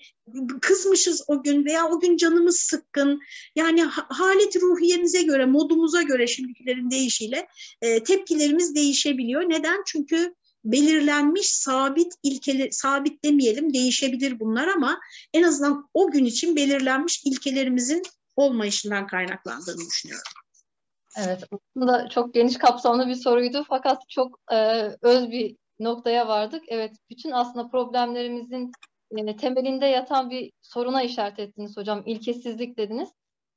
kızmışız o gün veya o gün canımız sıkkın yani halet ruhiyemize göre modumuza göre şimdikilerin değişiyle e, tepkilerimiz değişebiliyor. Neden? Çünkü belirlenmiş sabit ilkeler, sabit demeyelim değişebilir bunlar ama en azından o gün için belirlenmiş ilkelerimizin olmayışından kaynaklandığını düşünüyorum. Evet, bu da çok geniş kapsamlı bir soruydu fakat çok e, öz bir noktaya vardık. Evet, bütün aslında problemlerimizin e, temelinde yatan bir soruna işaret ettiniz hocam. İlkesizlik dediniz.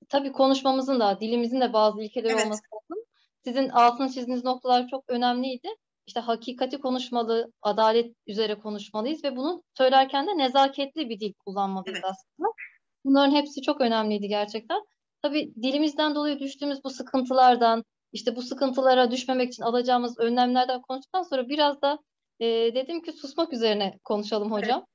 Tabii konuşmamızın da, dilimizin de bazı ilkeleri evet. olması lazım. Sizin altını çizdiğiniz noktalar çok önemliydi işte hakikati konuşmalı, adalet üzere konuşmalıyız ve bunu söylerken de nezaketli bir dil kullanmalıyız evet. aslında. Bunların hepsi çok önemliydi gerçekten. Tabii dilimizden dolayı düştüğümüz bu sıkıntılardan, işte bu sıkıntılara düşmemek için alacağımız önlemlerden konuştuktan sonra biraz da e, dedim ki susmak üzerine konuşalım hocam. Evet.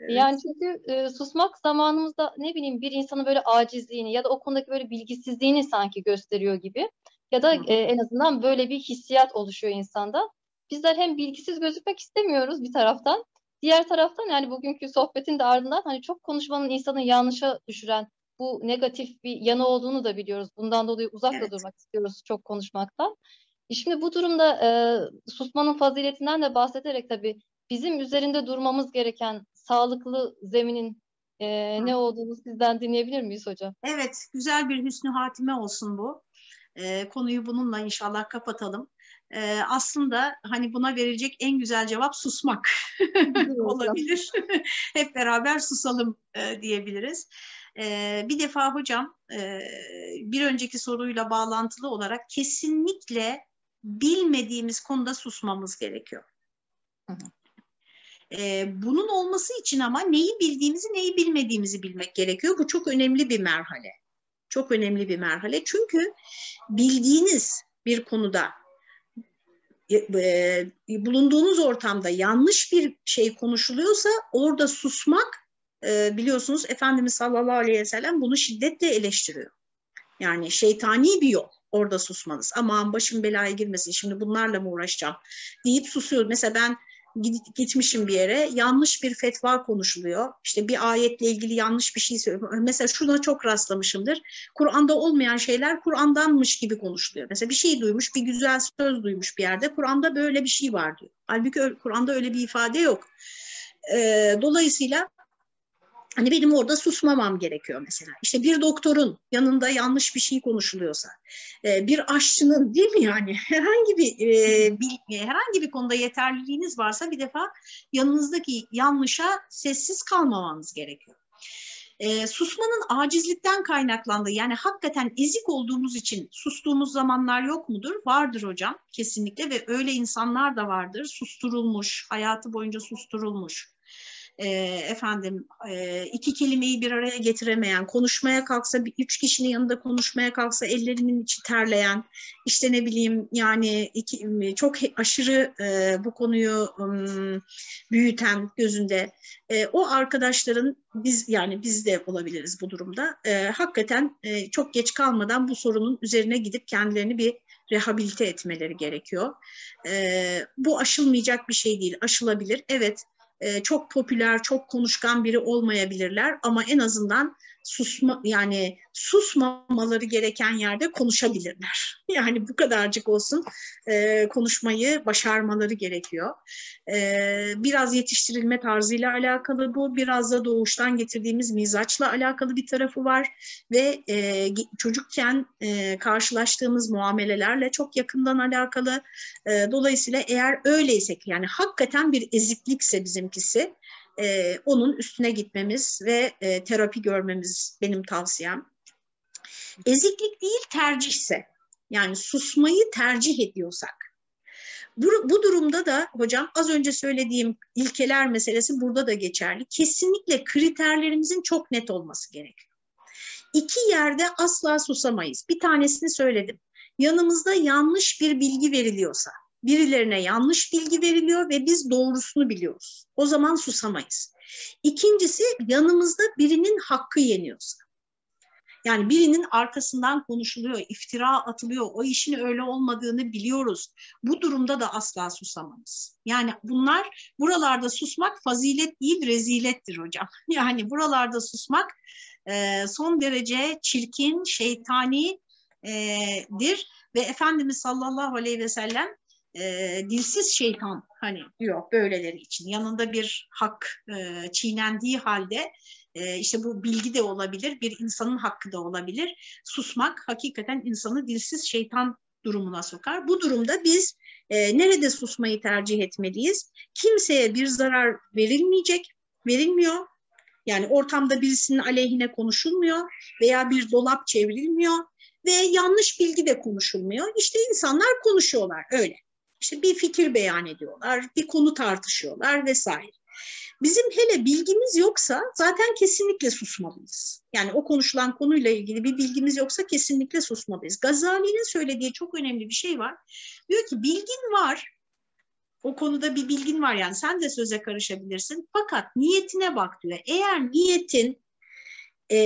Evet. Yani çünkü e, susmak zamanımızda ne bileyim bir insanın böyle acizliğini ya da o konudaki böyle bilgisizliğini sanki gösteriyor gibi ya da e, en azından böyle bir hissiyat oluşuyor insanda bizler hem bilgisiz gözükmek istemiyoruz bir taraftan. Diğer taraftan yani bugünkü sohbetin de ardından hani çok konuşmanın insanı yanlışa düşüren bu negatif bir yanı olduğunu da biliyoruz. Bundan dolayı uzak evet. durmak istiyoruz çok konuşmaktan. E şimdi bu durumda e, susmanın faziletinden de bahsederek tabii bizim üzerinde durmamız gereken sağlıklı zeminin e, ne olduğunu sizden dinleyebilir miyiz hocam? Evet, güzel bir hüsnü hatime olsun bu. E, konuyu bununla inşallah kapatalım e, aslında hani buna verilecek en güzel cevap susmak olabilir. Hep beraber susalım e, diyebiliriz. E, bir defa hocam e, bir önceki soruyla bağlantılı olarak kesinlikle bilmediğimiz konuda susmamız gerekiyor. E, bunun olması için ama neyi bildiğimizi neyi bilmediğimizi bilmek gerekiyor. Bu çok önemli bir merhale. Çok önemli bir merhale. Çünkü bildiğiniz bir konuda e, bulunduğunuz ortamda yanlış bir şey konuşuluyorsa orada susmak e, biliyorsunuz Efendimiz sallallahu aleyhi ve sellem bunu şiddetle eleştiriyor. Yani şeytani bir yol orada susmanız. Aman başım belaya girmesin şimdi bunlarla mı uğraşacağım deyip susuyor. Mesela ben gitmişim bir yere yanlış bir fetva konuşuluyor. İşte bir ayetle ilgili yanlış bir şey söylüyor. Mesela şuna çok rastlamışımdır. Kur'an'da olmayan şeyler Kur'an'danmış gibi konuşuluyor. Mesela bir şey duymuş, bir güzel söz duymuş bir yerde. Kur'an'da böyle bir şey var diyor. Halbuki Kur'an'da öyle bir ifade yok. Dolayısıyla Hani benim orada susmamam gerekiyor mesela. İşte bir doktorun yanında yanlış bir şey konuşuluyorsa, e, bir aşçının değil mi yani herhangi bir, e, bir herhangi bir konuda yeterliliğiniz varsa bir defa yanınızdaki yanlışa sessiz kalmamanız gerekiyor. E, susmanın acizlikten kaynaklandığı yani hakikaten ezik olduğumuz için sustuğumuz zamanlar yok mudur? Vardır hocam kesinlikle ve öyle insanlar da vardır susturulmuş, hayatı boyunca susturulmuş e, efendim e, iki kelimeyi bir araya getiremeyen, konuşmaya kalksa bir, üç kişinin yanında konuşmaya kalksa ellerinin içi terleyen, işte ne bileyim yani iki, çok aşırı e, bu konuyu um, büyüten gözünde e, o arkadaşların biz yani biz de olabiliriz bu durumda. E, hakikaten e, çok geç kalmadan bu sorunun üzerine gidip kendilerini bir rehabilite etmeleri gerekiyor. E, bu aşılmayacak bir şey değil, aşılabilir. Evet, e, çok popüler, çok konuşkan biri olmayabilirler ama en azından susma yani susmamaları gereken yerde konuşabilirler. Yani bu kadarcık olsun e, konuşmayı başarmaları gerekiyor. E, biraz yetiştirilme tarzıyla alakalı bu, biraz da doğuştan getirdiğimiz mizaçla alakalı bir tarafı var ve e, çocukken e, karşılaştığımız muamelelerle çok yakından alakalı. E, dolayısıyla eğer öyleysek yani hakikaten bir eziklikse bizimkisi e, onun üstüne gitmemiz ve e, terapi görmemiz benim tavsiyem. Eziklik değil tercihse yani susmayı tercih ediyorsak bu, bu durumda da hocam az önce söylediğim ilkeler meselesi burada da geçerli. Kesinlikle kriterlerimizin çok net olması gerekiyor. İki yerde asla susamayız. Bir tanesini söyledim. Yanımızda yanlış bir bilgi veriliyorsa, birilerine yanlış bilgi veriliyor ve biz doğrusunu biliyoruz. O zaman susamayız. İkincisi yanımızda birinin hakkı yeniyorsa. Yani birinin arkasından konuşuluyor, iftira atılıyor, o işin öyle olmadığını biliyoruz. Bu durumda da asla susamayız. Yani bunlar, buralarda susmak fazilet değil, rezilettir hocam. Yani buralarda susmak e, son derece çirkin, şeytanidir. Ve Efendimiz sallallahu aleyhi ve sellem e, dilsiz şeytan hani diyor böyleleri için yanında bir hak e, çiğnendiği halde e, işte bu bilgi de olabilir bir insanın hakkı da olabilir susmak hakikaten insanı dilsiz şeytan durumuna sokar. Bu durumda biz e, nerede susmayı tercih etmeliyiz? Kimseye bir zarar verilmeyecek, verilmiyor. Yani ortamda birisinin aleyhine konuşulmuyor veya bir dolap çevrilmiyor ve yanlış bilgi de konuşulmuyor. İşte insanlar konuşuyorlar öyle. İşte bir fikir beyan ediyorlar, bir konu tartışıyorlar vesaire. Bizim hele bilgimiz yoksa zaten kesinlikle susmalıyız. Yani o konuşulan konuyla ilgili bir bilgimiz yoksa kesinlikle susmalıyız. Gazali'nin söylediği çok önemli bir şey var. Diyor ki bilgin var, o konuda bir bilgin var yani sen de söze karışabilirsin. Fakat niyetine bak diyor. Eğer niyetin e,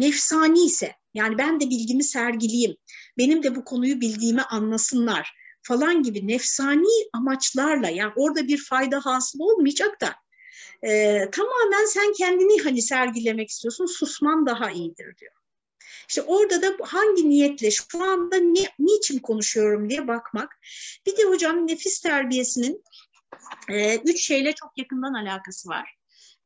nefsani ise yani ben de bilgimi sergileyeyim, benim de bu konuyu bildiğimi anlasınlar falan gibi nefsani amaçlarla yani orada bir fayda hasıl olmayacak da e, tamamen sen kendini hani sergilemek istiyorsun susman daha iyidir diyor. İşte orada da hangi niyetle şu anda ni, niçin konuşuyorum diye bakmak. Bir de hocam nefis terbiyesinin e, üç şeyle çok yakından alakası var.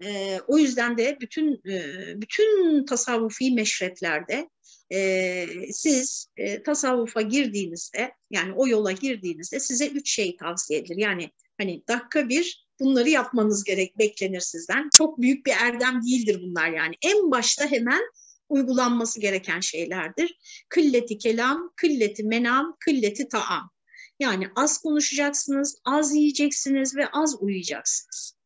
E, o yüzden de bütün e, bütün tasavvufi meşreplerde e, siz e, tasavvufa girdiğinizde yani o yola girdiğinizde size üç şey tavsiye edilir. Yani hani dakika bir bunları yapmanız gerek beklenir sizden. Çok büyük bir erdem değildir bunlar yani. En başta hemen uygulanması gereken şeylerdir. Kılleti kelam, kılleti menam, kılleti taam. Yani az konuşacaksınız, az yiyeceksiniz ve az uyuyacaksınız.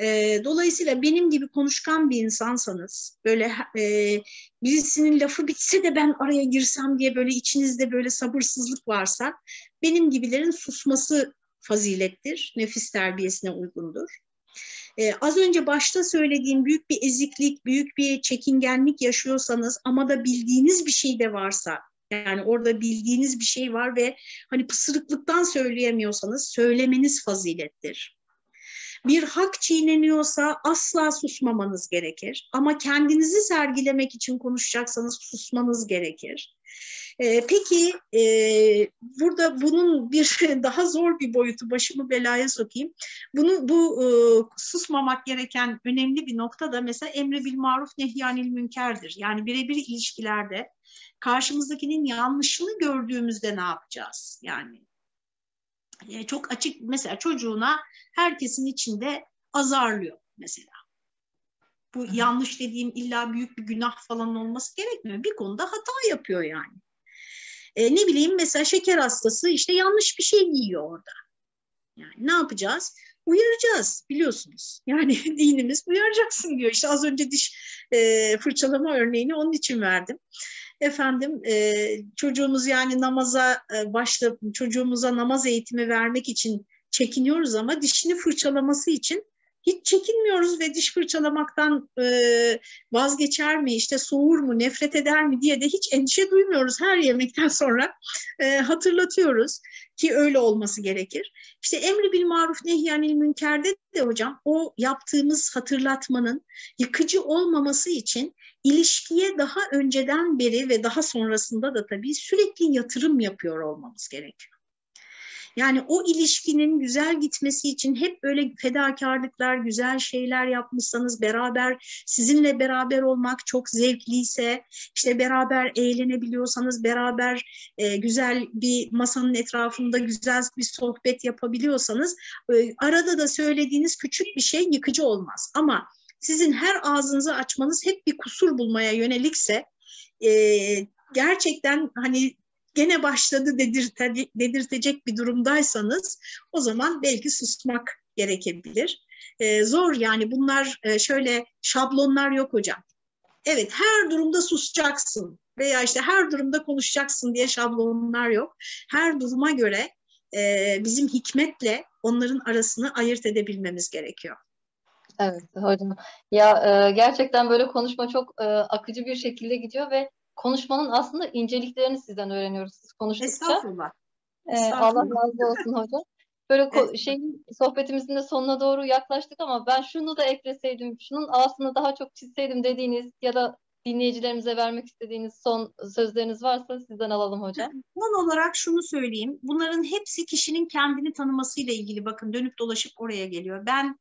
E, dolayısıyla benim gibi konuşkan bir insansanız, böyle e, birisinin lafı bitse de ben araya girsem diye böyle içinizde böyle sabırsızlık varsa, benim gibilerin susması fazilettir, nefis terbiyesine uygundur. Ee, az önce başta söylediğim büyük bir eziklik, büyük bir çekingenlik yaşıyorsanız ama da bildiğiniz bir şey de varsa, yani orada bildiğiniz bir şey var ve hani pısırıklıktan söyleyemiyorsanız söylemeniz fazilettir bir hak çiğneniyorsa asla susmamanız gerekir. Ama kendinizi sergilemek için konuşacaksanız susmanız gerekir. Ee, peki e, burada bunun bir daha zor bir boyutu başımı belaya sokayım. Bunu bu e, susmamak gereken önemli bir nokta da mesela emri bil maruf nehyanil münkerdir. Yani birebir ilişkilerde karşımızdakinin yanlışını gördüğümüzde ne yapacağız? Yani e, çok açık mesela çocuğuna herkesin içinde azarlıyor mesela. Bu Hı. yanlış dediğim illa büyük bir günah falan olması gerekmiyor. Bir konuda hata yapıyor yani. E, ne bileyim mesela şeker hastası işte yanlış bir şey yiyor orada. Yani ne yapacağız? uyaracağız biliyorsunuz. Yani dinimiz uyaracaksın diyor. İşte az önce diş e, fırçalama örneğini onun için verdim. Efendim e, çocuğumuz yani namaza e, başla çocuğumuza namaz eğitimi vermek için çekiniyoruz ama dişini fırçalaması için hiç çekinmiyoruz ve diş fırçalamaktan e, vazgeçer mi, işte soğur mu, nefret eder mi diye de hiç endişe duymuyoruz. Her yemekten sonra e, hatırlatıyoruz ki öyle olması gerekir. İşte emri bil maruf nehyanil münkerde de hocam o yaptığımız hatırlatmanın yıkıcı olmaması için ilişkiye daha önceden beri ve daha sonrasında da tabii sürekli yatırım yapıyor olmamız gerekiyor. Yani o ilişkinin güzel gitmesi için hep böyle fedakarlıklar, güzel şeyler yapmışsanız beraber sizinle beraber olmak çok zevkliyse, işte beraber eğlenebiliyorsanız, beraber e, güzel bir masanın etrafında güzel bir sohbet yapabiliyorsanız e, arada da söylediğiniz küçük bir şey yıkıcı olmaz. Ama sizin her ağzınızı açmanız hep bir kusur bulmaya yönelikse e, gerçekten hani gene başladı dedirte, dedirtecek bir durumdaysanız o zaman belki susmak gerekebilir. Ee, zor yani bunlar e, şöyle şablonlar yok hocam. Evet her durumda susacaksın veya işte her durumda konuşacaksın diye şablonlar yok. Her duruma göre e, bizim hikmetle onların arasını ayırt edebilmemiz gerekiyor. Evet hocam. Ya e, gerçekten böyle konuşma çok e, akıcı bir şekilde gidiyor ve konuşmanın aslında inceliklerini sizden öğreniyoruz siz konuştukça. Estağfurullah. Ee, Allah razı olsun hocam. Böyle ko- şey sohbetimizin de sonuna doğru yaklaştık ama ben şunu da ekleseydim, şunun ağzını daha çok çizseydim dediğiniz ya da dinleyicilerimize vermek istediğiniz son sözleriniz varsa sizden alalım hocam. Son olarak şunu söyleyeyim. Bunların hepsi kişinin kendini tanımasıyla ilgili. Bakın dönüp dolaşıp oraya geliyor. Ben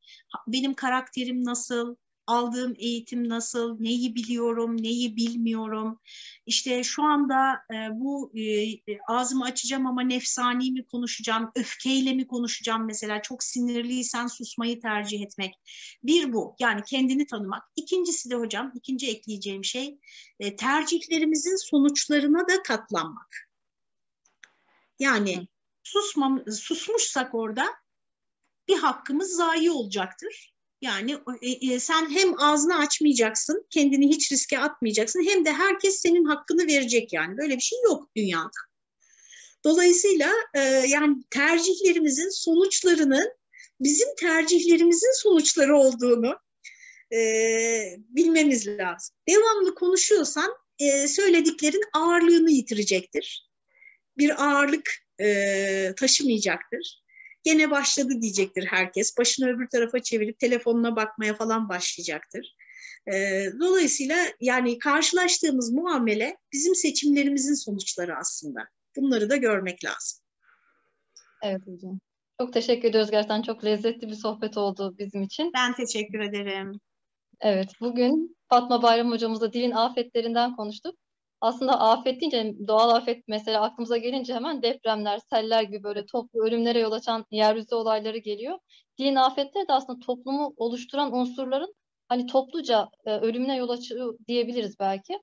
benim karakterim nasıl, aldığım eğitim nasıl, neyi biliyorum, neyi bilmiyorum. İşte şu anda e, bu e, ağzımı açacağım ama nefsani mi konuşacağım, öfkeyle mi konuşacağım mesela çok sinirliysen susmayı tercih etmek. Bir bu yani kendini tanımak. İkincisi de hocam, ikinci ekleyeceğim şey e, tercihlerimizin sonuçlarına da katlanmak. Yani susmam, susmuşsak orada bir hakkımız zayi olacaktır yani e, e, sen hem ağzını açmayacaksın, kendini hiç riske atmayacaksın hem de herkes senin hakkını verecek yani. Böyle bir şey yok dünyada. Dolayısıyla e, yani tercihlerimizin sonuçlarının bizim tercihlerimizin sonuçları olduğunu e, bilmemiz lazım. Devamlı konuşuyorsan e, söylediklerin ağırlığını yitirecektir. Bir ağırlık e, taşımayacaktır gene başladı diyecektir herkes. Başını öbür tarafa çevirip telefonuna bakmaya falan başlayacaktır. Ee, dolayısıyla yani karşılaştığımız muamele bizim seçimlerimizin sonuçları aslında. Bunları da görmek lazım. Evet hocam. Çok teşekkür ediyoruz gerçekten. Çok lezzetli bir sohbet oldu bizim için. Ben teşekkür ederim. Evet, bugün Fatma Bayram hocamızla dilin afetlerinden konuştuk aslında afet deyince doğal afet mesela aklımıza gelince hemen depremler, seller gibi böyle toplu ölümlere yol açan yeryüzü olayları geliyor. Din afetleri de aslında toplumu oluşturan unsurların hani topluca e, ölümüne yol açıyor diyebiliriz belki.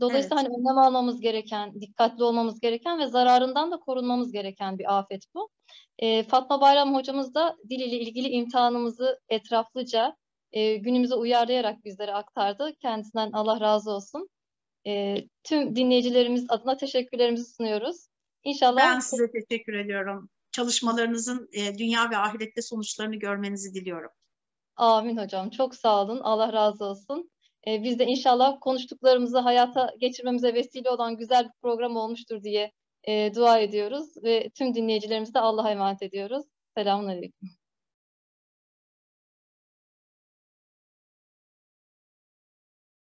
Dolayısıyla evet. hani önlem almamız gereken, dikkatli olmamız gereken ve zararından da korunmamız gereken bir afet bu. E, Fatma Bayram hocamız da dil ile ilgili imtihanımızı etraflıca e, günümüze uyarlayarak bizlere aktardı. Kendisinden Allah razı olsun. E, tüm dinleyicilerimiz adına teşekkürlerimizi sunuyoruz. İnşallah. Ben size teşekkür ediyorum. Çalışmalarınızın e, dünya ve ahirette sonuçlarını görmenizi diliyorum. Amin hocam. Çok sağ olun. Allah razı olsun. E, biz de inşallah konuştuklarımızı hayata geçirmemize vesile olan güzel bir program olmuştur diye e, dua ediyoruz ve tüm dinleyicilerimizi de Allah'a emanet ediyoruz. Selamun Aleyküm.